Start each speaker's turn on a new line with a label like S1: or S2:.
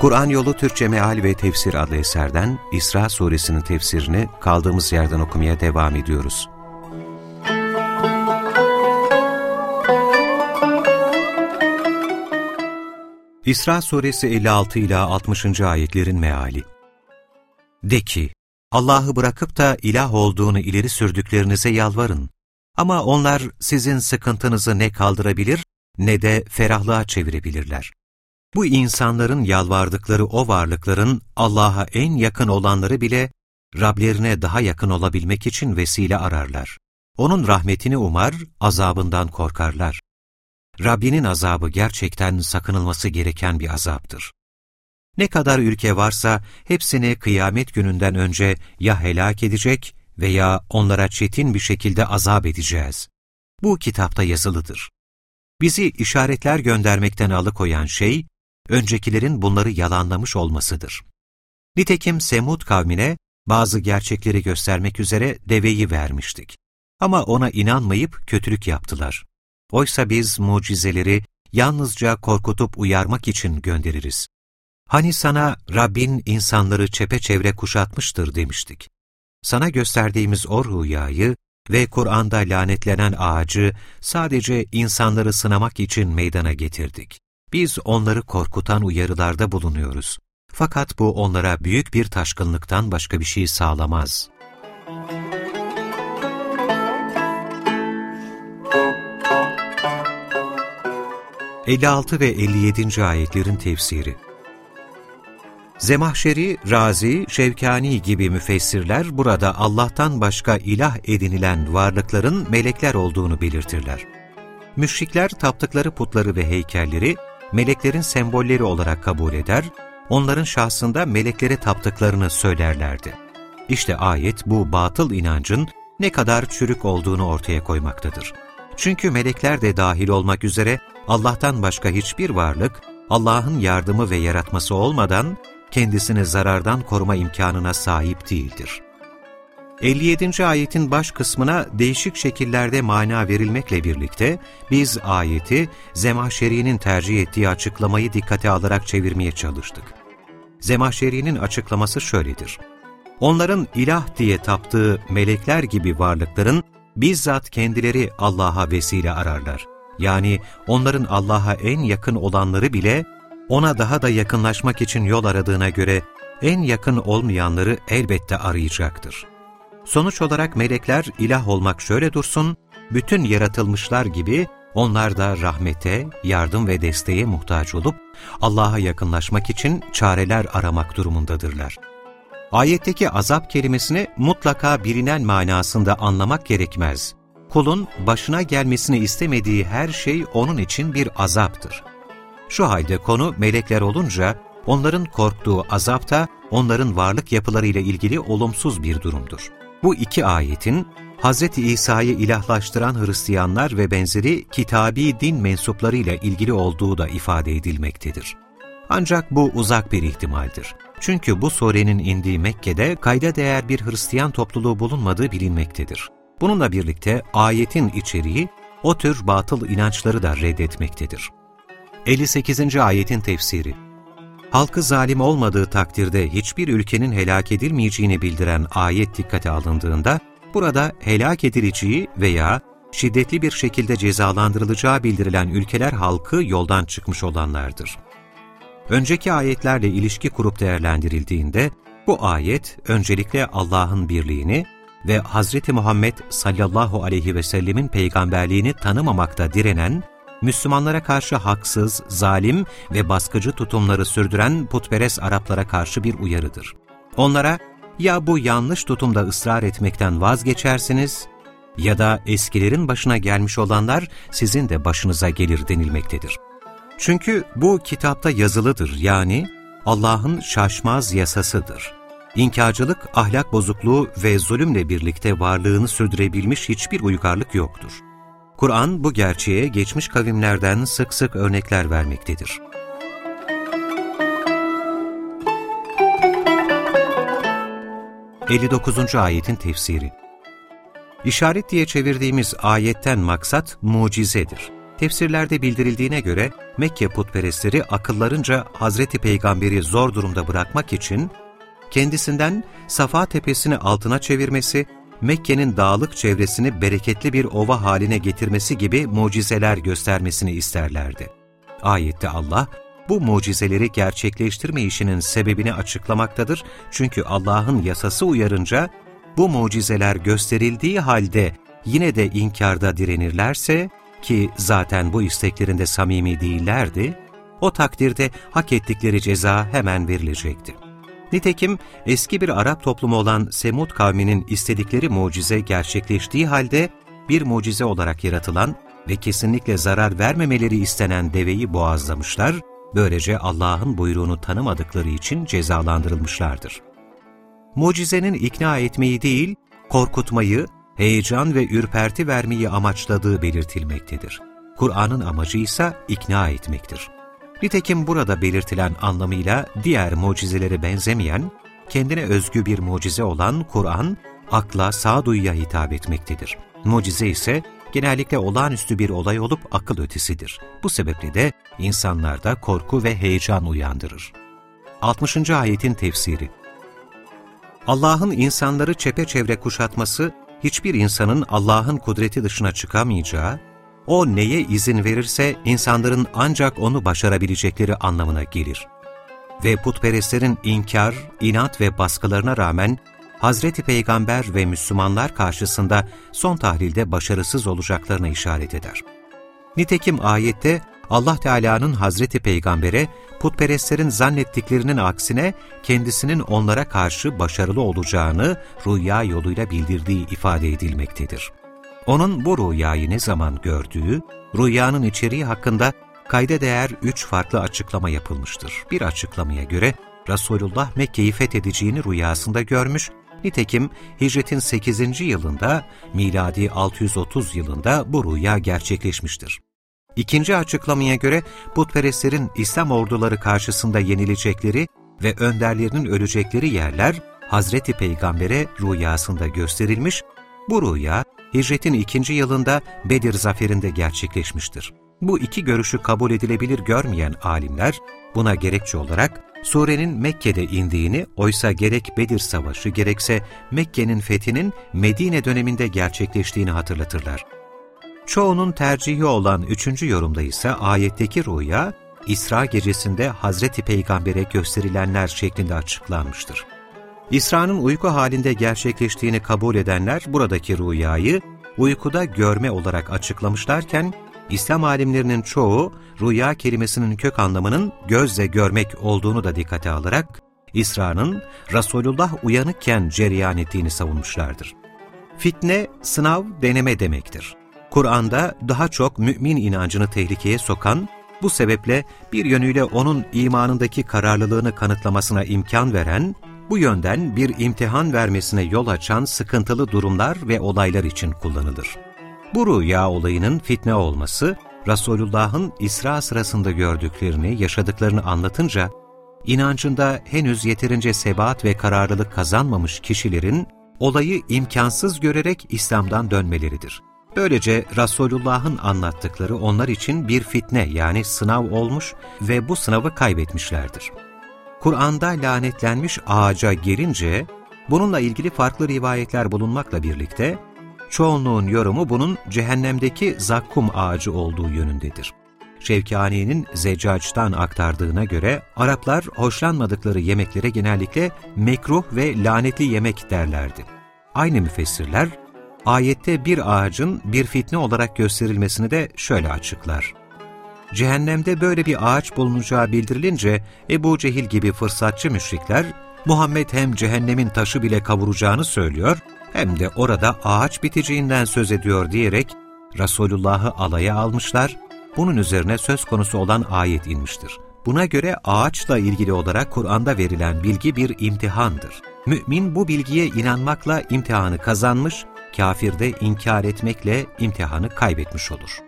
S1: Kur'an Yolu Türkçe Meal ve Tefsir adlı eserden İsra suresinin tefsirini kaldığımız yerden okumaya devam ediyoruz. İsra suresi 56 ila 60. ayetlerin meali. De ki, Allah'ı bırakıp da ilah olduğunu ileri sürdüklerinize yalvarın. Ama onlar sizin sıkıntınızı ne kaldırabilir ne de ferahlığa çevirebilirler. Bu insanların yalvardıkları o varlıkların Allah'a en yakın olanları bile Rablerine daha yakın olabilmek için vesile ararlar. Onun rahmetini umar, azabından korkarlar. Rabbinin azabı gerçekten sakınılması gereken bir azaptır. Ne kadar ülke varsa hepsini kıyamet gününden önce ya helak edecek veya onlara çetin bir şekilde azap edeceğiz. Bu kitapta yazılıdır. Bizi işaretler göndermekten alıkoyan şey, öncekilerin bunları yalanlamış olmasıdır. Nitekim Semud kavmine bazı gerçekleri göstermek üzere deveyi vermiştik. Ama ona inanmayıp kötülük yaptılar. Oysa biz mucizeleri yalnızca korkutup uyarmak için göndeririz. Hani sana Rabbin insanları çepeçevre kuşatmıştır demiştik. Sana gösterdiğimiz o rüyayı ve Kur'an'da lanetlenen ağacı sadece insanları sınamak için meydana getirdik. Biz onları korkutan uyarılarda bulunuyoruz. Fakat bu onlara büyük bir taşkınlıktan başka bir şey sağlamaz. ...56 ve 57. ayetlerin tefsiri Zemahşeri, Razi, Şevkani gibi müfessirler burada Allah'tan başka ilah edinilen varlıkların melekler olduğunu belirtirler. Müşrikler taptıkları putları ve heykelleri meleklerin sembolleri olarak kabul eder, onların şahsında meleklere taptıklarını söylerlerdi. İşte ayet bu batıl inancın ne kadar çürük olduğunu ortaya koymaktadır. Çünkü melekler de dahil olmak üzere Allah'tan başka hiçbir varlık, Allah'ın yardımı ve yaratması olmadan kendisini zarardan koruma imkanına sahip değildir. 57. ayetin baş kısmına değişik şekillerde mana verilmekle birlikte biz ayeti Zemahşeri'nin tercih ettiği açıklamayı dikkate alarak çevirmeye çalıştık. Zemahşeri'nin açıklaması şöyledir. Onların ilah diye taptığı melekler gibi varlıkların bizzat kendileri Allah'a vesile ararlar. Yani onların Allah'a en yakın olanları bile ona daha da yakınlaşmak için yol aradığına göre en yakın olmayanları elbette arayacaktır. Sonuç olarak melekler ilah olmak şöyle dursun, bütün yaratılmışlar gibi onlar da rahmete, yardım ve desteğe muhtaç olup Allah'a yakınlaşmak için çareler aramak durumundadırlar. Ayetteki azap kelimesini mutlaka bilinen manasında anlamak gerekmez. Kulun başına gelmesini istemediği her şey onun için bir azaptır. Şu halde konu melekler olunca onların korktuğu azap da onların varlık yapılarıyla ilgili olumsuz bir durumdur. Bu iki ayetin Hz. İsa'yı ilahlaştıran Hristiyanlar ve benzeri kitabi din mensuplarıyla ilgili olduğu da ifade edilmektedir. Ancak bu uzak bir ihtimaldir. Çünkü bu surenin indiği Mekke'de kayda değer bir Hristiyan topluluğu bulunmadığı bilinmektedir. Bununla birlikte ayetin içeriği o tür batıl inançları da reddetmektedir. 58. ayetin tefsiri halkı zalim olmadığı takdirde hiçbir ülkenin helak edilmeyeceğini bildiren ayet dikkate alındığında, burada helak edileceği veya şiddetli bir şekilde cezalandırılacağı bildirilen ülkeler halkı yoldan çıkmış olanlardır. Önceki ayetlerle ilişki kurup değerlendirildiğinde, bu ayet öncelikle Allah'ın birliğini ve Hz. Muhammed sallallahu aleyhi ve sellemin peygamberliğini tanımamakta direnen Müslümanlara karşı haksız, zalim ve baskıcı tutumları sürdüren putperest Araplara karşı bir uyarıdır. Onlara, ya bu yanlış tutumda ısrar etmekten vazgeçersiniz ya da eskilerin başına gelmiş olanlar sizin de başınıza gelir denilmektedir. Çünkü bu kitapta yazılıdır yani Allah'ın şaşmaz yasasıdır. İnkarcılık, ahlak bozukluğu ve zulümle birlikte varlığını sürdürebilmiş hiçbir uygarlık yoktur. Kur'an bu gerçeğe geçmiş kavimlerden sık sık örnekler vermektedir. 59. ayetin tefsiri İşaret diye çevirdiğimiz ayetten maksat mucizedir. Tefsirlerde bildirildiğine göre Mekke putperestleri akıllarınca Hazreti Peygamber'i zor durumda bırakmak için kendisinden Safa tepesini altına çevirmesi, Mekke'nin dağlık çevresini bereketli bir ova haline getirmesi gibi mucizeler göstermesini isterlerdi. Ayette Allah, bu mucizeleri gerçekleştirme işinin sebebini açıklamaktadır çünkü Allah'ın yasası uyarınca bu mucizeler gösterildiği halde yine de inkarda direnirlerse ki zaten bu isteklerinde samimi değillerdi, o takdirde hak ettikleri ceza hemen verilecekti. Nitekim eski bir Arap toplumu olan Semud kavminin istedikleri mucize gerçekleştiği halde bir mucize olarak yaratılan ve kesinlikle zarar vermemeleri istenen deveyi boğazlamışlar, böylece Allah'ın buyruğunu tanımadıkları için cezalandırılmışlardır. Mucizenin ikna etmeyi değil, korkutmayı, heyecan ve ürperti vermeyi amaçladığı belirtilmektedir. Kur'an'ın amacı ise ikna etmektir. Nitekim burada belirtilen anlamıyla diğer mucizelere benzemeyen, kendine özgü bir mucize olan Kur'an, akla, sağduyuya hitap etmektedir. Mucize ise genellikle olağanüstü bir olay olup akıl ötesidir. Bu sebeple de insanlarda korku ve heyecan uyandırır. 60. Ayetin Tefsiri Allah'ın insanları çepeçevre kuşatması, hiçbir insanın Allah'ın kudreti dışına çıkamayacağı, o neye izin verirse insanların ancak onu başarabilecekleri anlamına gelir. Ve putperestlerin inkar, inat ve baskılarına rağmen Hazreti Peygamber ve Müslümanlar karşısında son tahlilde başarısız olacaklarına işaret eder. Nitekim ayette Allah Teala'nın Hazreti Peygamber'e putperestlerin zannettiklerinin aksine kendisinin onlara karşı başarılı olacağını rüya yoluyla bildirdiği ifade edilmektedir. Onun bu rüyayı ne zaman gördüğü, rüyanın içeriği hakkında kayda değer üç farklı açıklama yapılmıştır. Bir açıklamaya göre Resulullah Mekke'yi fethedeceğini rüyasında görmüş, nitekim hicretin 8. yılında, miladi 630 yılında bu rüya gerçekleşmiştir. İkinci açıklamaya göre putperestlerin İslam orduları karşısında yenilecekleri ve önderlerinin ölecekleri yerler Hazreti Peygamber'e rüyasında gösterilmiş, bu rüya hicretin ikinci yılında Bedir zaferinde gerçekleşmiştir. Bu iki görüşü kabul edilebilir görmeyen alimler buna gerekçe olarak surenin Mekke'de indiğini, oysa gerek Bedir Savaşı gerekse Mekke'nin fethinin Medine döneminde gerçekleştiğini hatırlatırlar. Çoğunun tercihi olan üçüncü yorumda ise ayetteki rüya, İsra gecesinde Hazreti Peygamber'e gösterilenler şeklinde açıklanmıştır. İsra'nın uyku halinde gerçekleştiğini kabul edenler buradaki rüyayı uykuda görme olarak açıklamışlarken, İslam alimlerinin çoğu rüya kelimesinin kök anlamının gözle görmek olduğunu da dikkate alarak, İsra'nın Resulullah uyanıkken cereyan ettiğini savunmuşlardır. Fitne, sınav, deneme demektir. Kur'an'da daha çok mümin inancını tehlikeye sokan, bu sebeple bir yönüyle onun imanındaki kararlılığını kanıtlamasına imkan veren, bu yönden bir imtihan vermesine yol açan sıkıntılı durumlar ve olaylar için kullanılır. Bu rüya olayının fitne olması, Resulullah'ın İsra sırasında gördüklerini, yaşadıklarını anlatınca, inancında henüz yeterince sebat ve kararlılık kazanmamış kişilerin olayı imkansız görerek İslam'dan dönmeleridir. Böylece Resulullah'ın anlattıkları onlar için bir fitne yani sınav olmuş ve bu sınavı kaybetmişlerdir. Kur'an'da lanetlenmiş ağaca gelince, bununla ilgili farklı rivayetler bulunmakla birlikte, çoğunluğun yorumu bunun cehennemdeki zakkum ağacı olduğu yönündedir. Şevkani'nin Zeccac'tan aktardığına göre Araplar hoşlanmadıkları yemeklere genellikle mekruh ve lanetli yemek derlerdi. Aynı müfessirler, ayette bir ağacın bir fitne olarak gösterilmesini de şöyle açıklar. Cehennemde böyle bir ağaç bulunacağı bildirilince Ebu Cehil gibi fırsatçı müşrikler, Muhammed hem cehennemin taşı bile kavuracağını söylüyor, hem de orada ağaç biteceğinden söz ediyor diyerek Resulullah'ı alaya almışlar, bunun üzerine söz konusu olan ayet inmiştir. Buna göre ağaçla ilgili olarak Kur'an'da verilen bilgi bir imtihandır. Mümin bu bilgiye inanmakla imtihanı kazanmış, kafir de inkar etmekle imtihanı kaybetmiş olur.